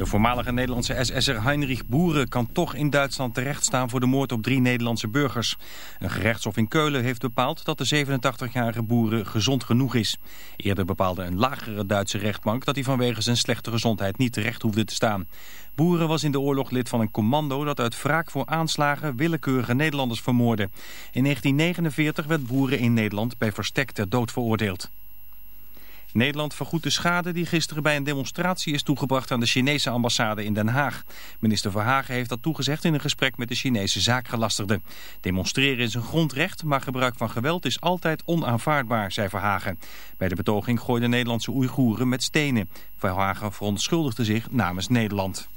De voormalige Nederlandse SS'er Heinrich Boeren kan toch in Duitsland terechtstaan voor de moord op drie Nederlandse burgers. Een gerechtshof in Keulen heeft bepaald dat de 87-jarige Boeren gezond genoeg is. Eerder bepaalde een lagere Duitse rechtbank dat hij vanwege zijn slechte gezondheid niet terecht hoefde te staan. Boeren was in de oorlog lid van een commando dat uit wraak voor aanslagen willekeurige Nederlanders vermoordde. In 1949 werd Boeren in Nederland bij verstek ter dood veroordeeld. Nederland vergoedt de schade die gisteren bij een demonstratie is toegebracht aan de Chinese ambassade in Den Haag. Minister Verhagen heeft dat toegezegd in een gesprek met de Chinese zaakgelastigde. Demonstreren is een grondrecht, maar gebruik van geweld is altijd onaanvaardbaar, zei Verhagen. Bij de betoging gooiden Nederlandse Oeigoeren met stenen. Verhagen verontschuldigde zich namens Nederland.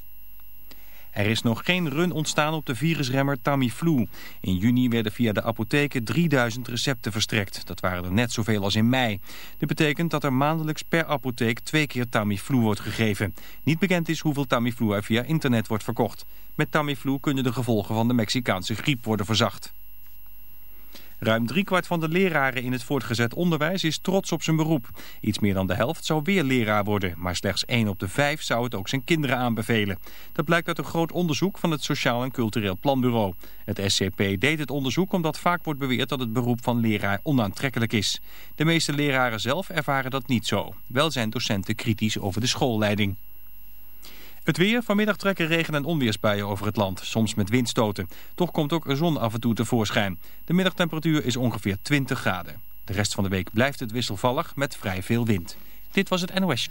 Er is nog geen run ontstaan op de virusremmer Tamiflu. In juni werden via de apotheken 3000 recepten verstrekt. Dat waren er net zoveel als in mei. Dit betekent dat er maandelijks per apotheek twee keer Tamiflu wordt gegeven. Niet bekend is hoeveel Tamiflu er via internet wordt verkocht. Met Tamiflu kunnen de gevolgen van de Mexicaanse griep worden verzacht. Ruim driekwart van de leraren in het voortgezet onderwijs is trots op zijn beroep. Iets meer dan de helft zou weer leraar worden, maar slechts 1 op de 5 zou het ook zijn kinderen aanbevelen. Dat blijkt uit een groot onderzoek van het Sociaal en Cultureel Planbureau. Het SCP deed het onderzoek omdat vaak wordt beweerd dat het beroep van leraar onaantrekkelijk is. De meeste leraren zelf ervaren dat niet zo. Wel zijn docenten kritisch over de schoolleiding. Het weer. Vanmiddag trekken regen- en onweersbuien over het land. Soms met windstoten. Toch komt ook zon af en toe tevoorschijn. De middagtemperatuur is ongeveer 20 graden. De rest van de week blijft het wisselvallig met vrij veel wind. Dit was het NOS.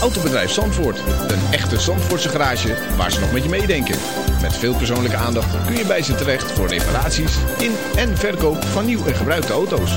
Autobedrijf Zandvoort. Een echte Zandvoortse garage waar ze nog met je meedenken. Met veel persoonlijke aandacht kun je bij ze terecht voor reparaties in en verkoop van nieuw en gebruikte auto's.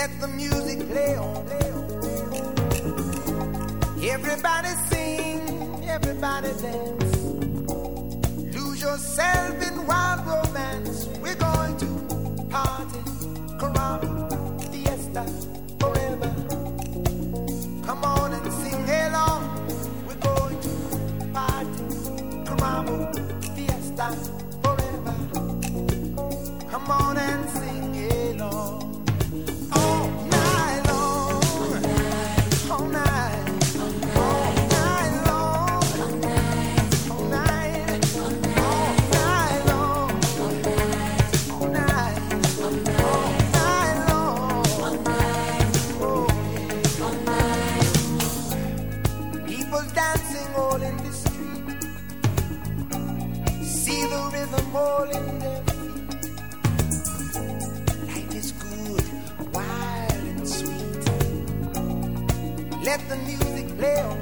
Let the music play on. Everybody sing, everybody dance. Lose yourself in wild romance. We're going to party, caramba, fiesta, forever. Come on and sing along. We're going to party, caramba, fiesta, forever. Come on and sing leo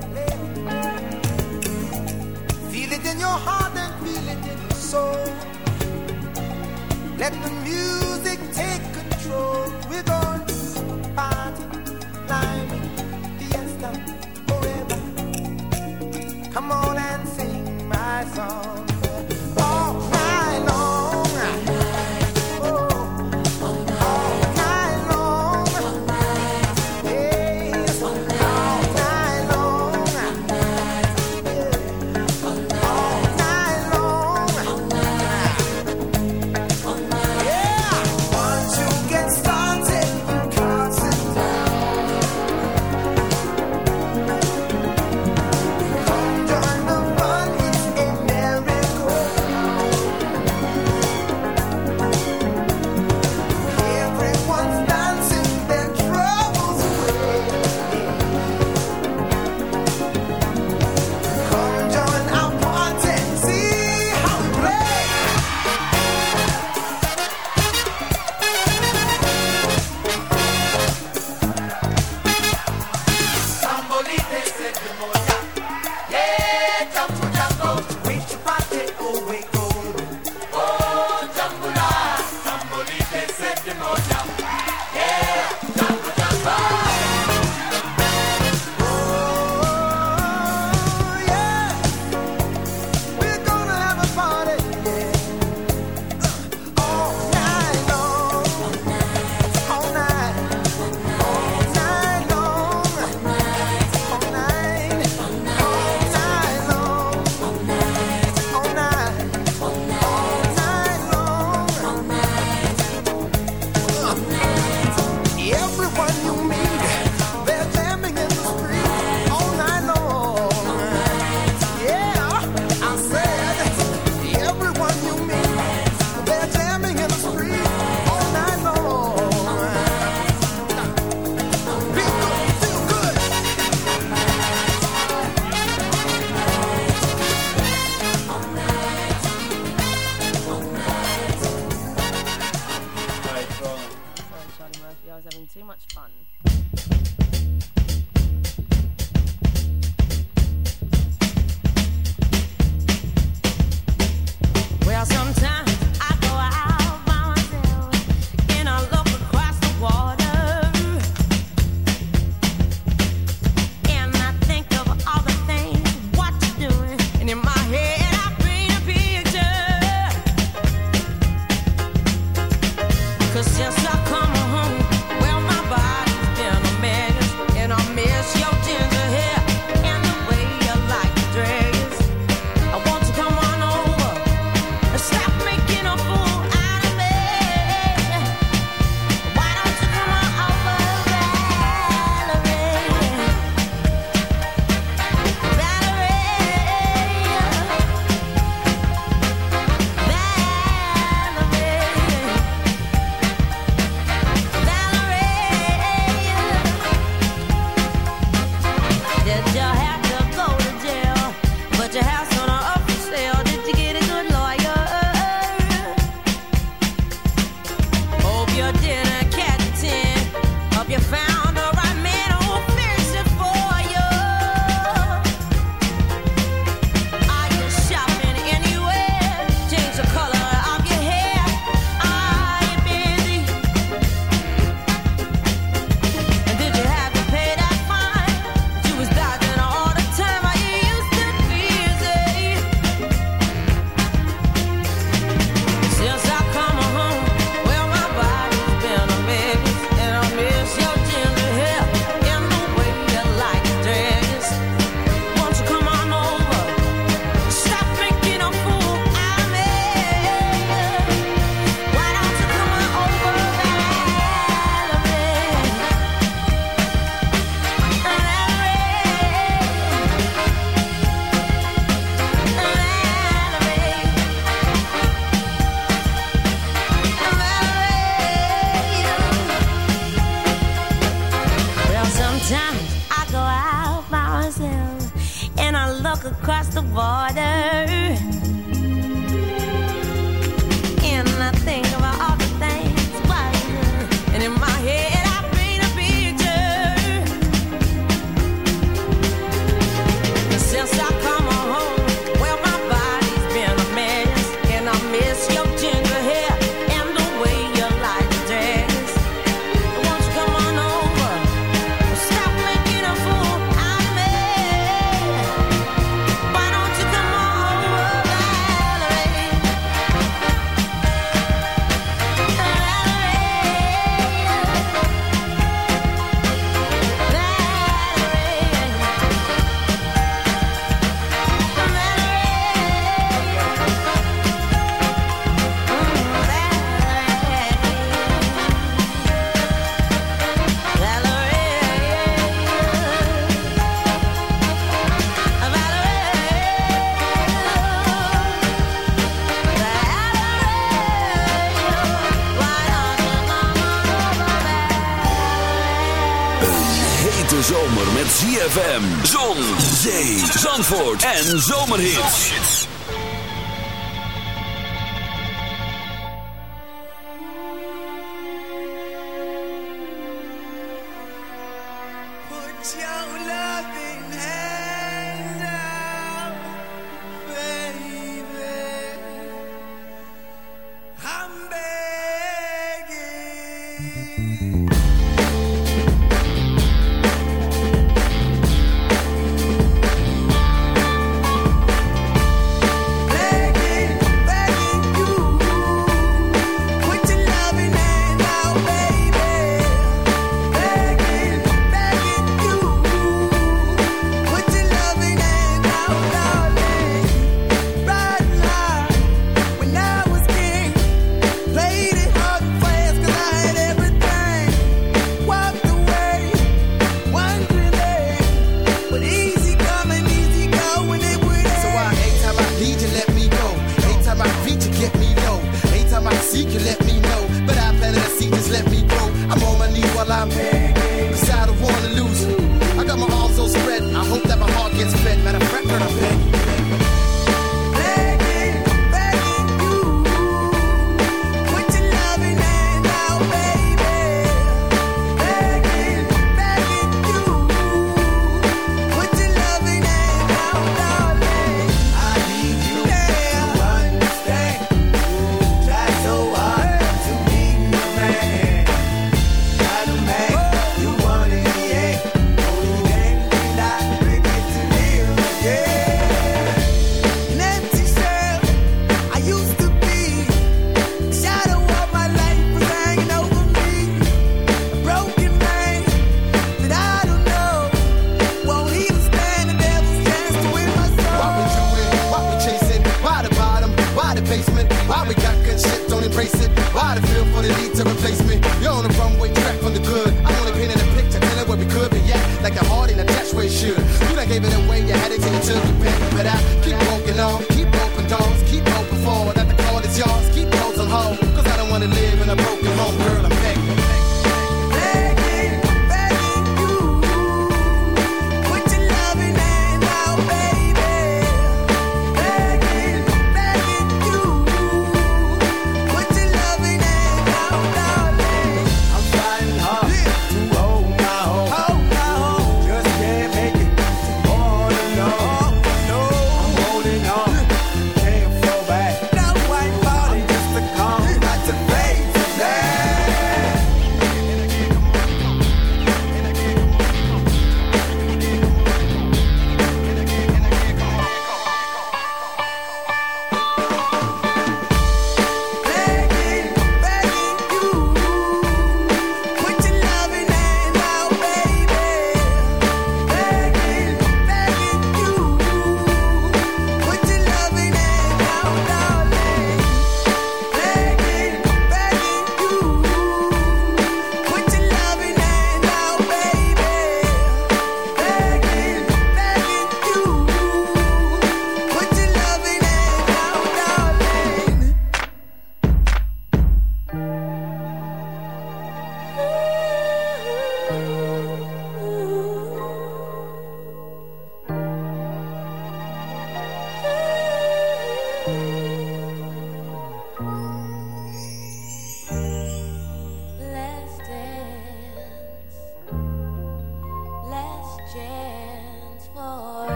en zomerhits.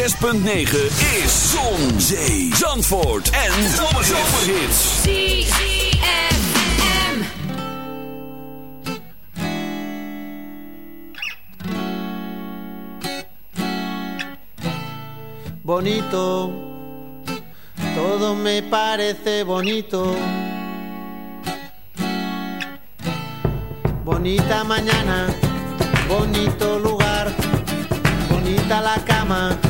6.9 is Zon, Zee, Zandvoort en Zomerhits. M. Bonito, todo me parece bonito. Bonita mañana, bonito lugar, bonita la cama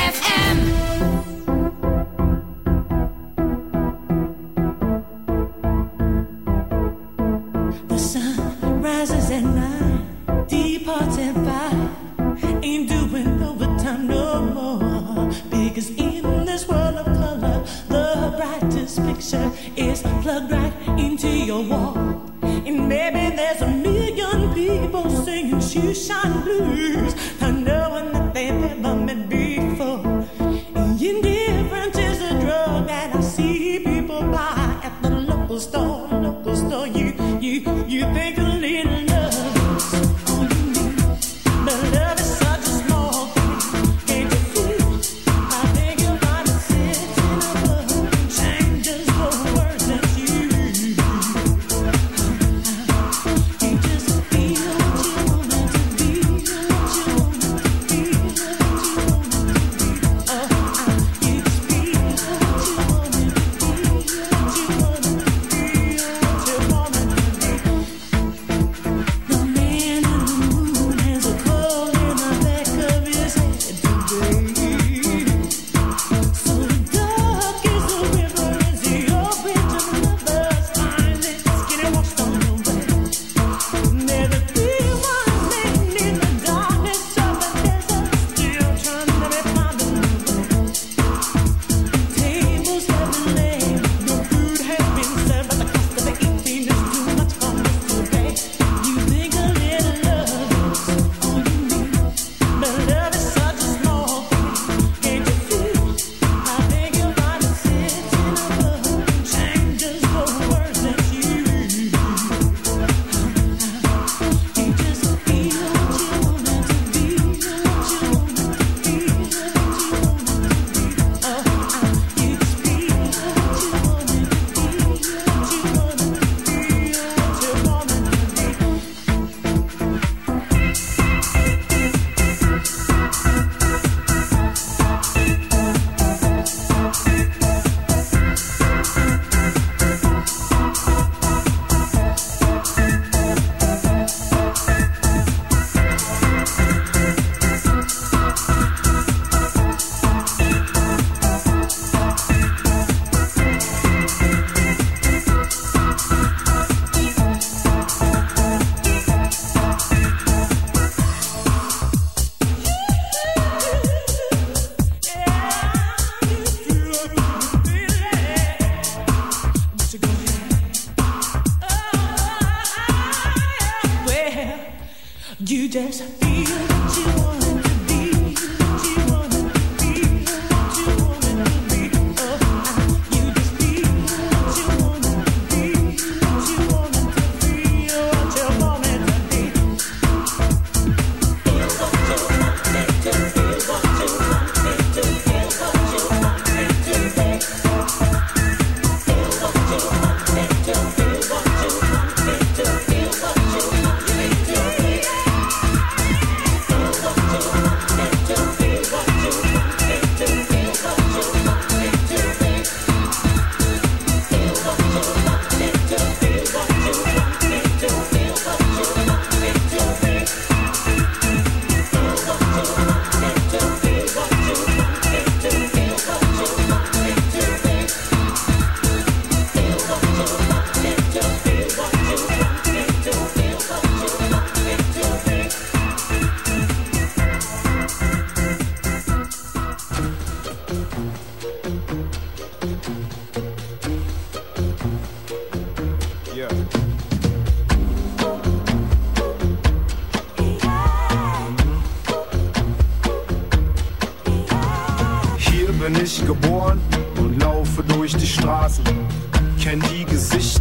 you, you think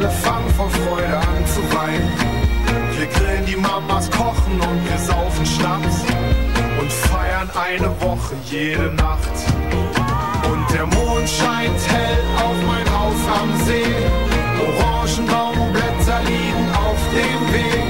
alle fangen vor Freude an zu weinen. Wir grillen die Mamas, kochen und wir saufen Schnaps und feiern eine Woche jede Nacht. Und der Mond scheint hell auf mein Haus am See. Orangenbaumblätter liegen auf dem Weg.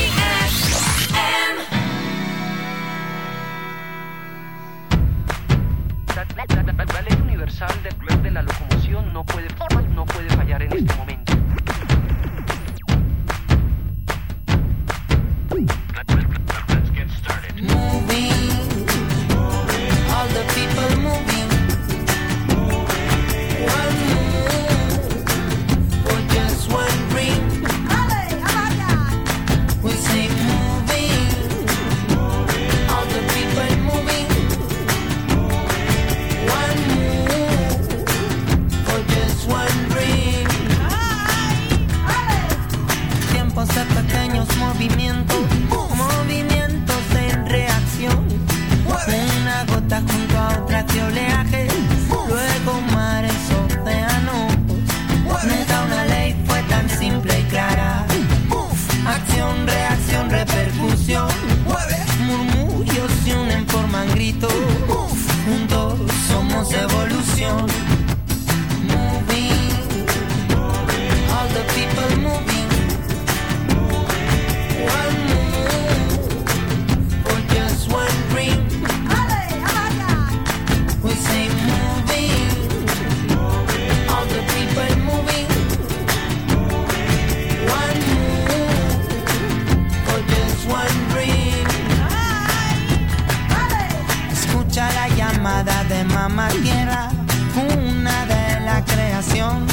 llamada de mamá tierra, una de la creación.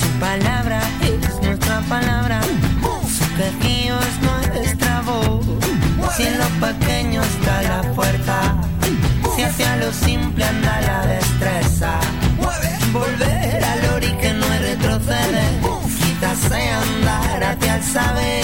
Su palabra es nuestra palabra, su quejío es nuestra voz. Si en lo pequeño está la puerta, si hacia lo simple anda la destreza. Volver al ori que no retrocede, quizás sea andar hacia el saber.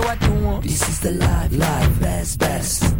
what you want. This is the life, life, best, best.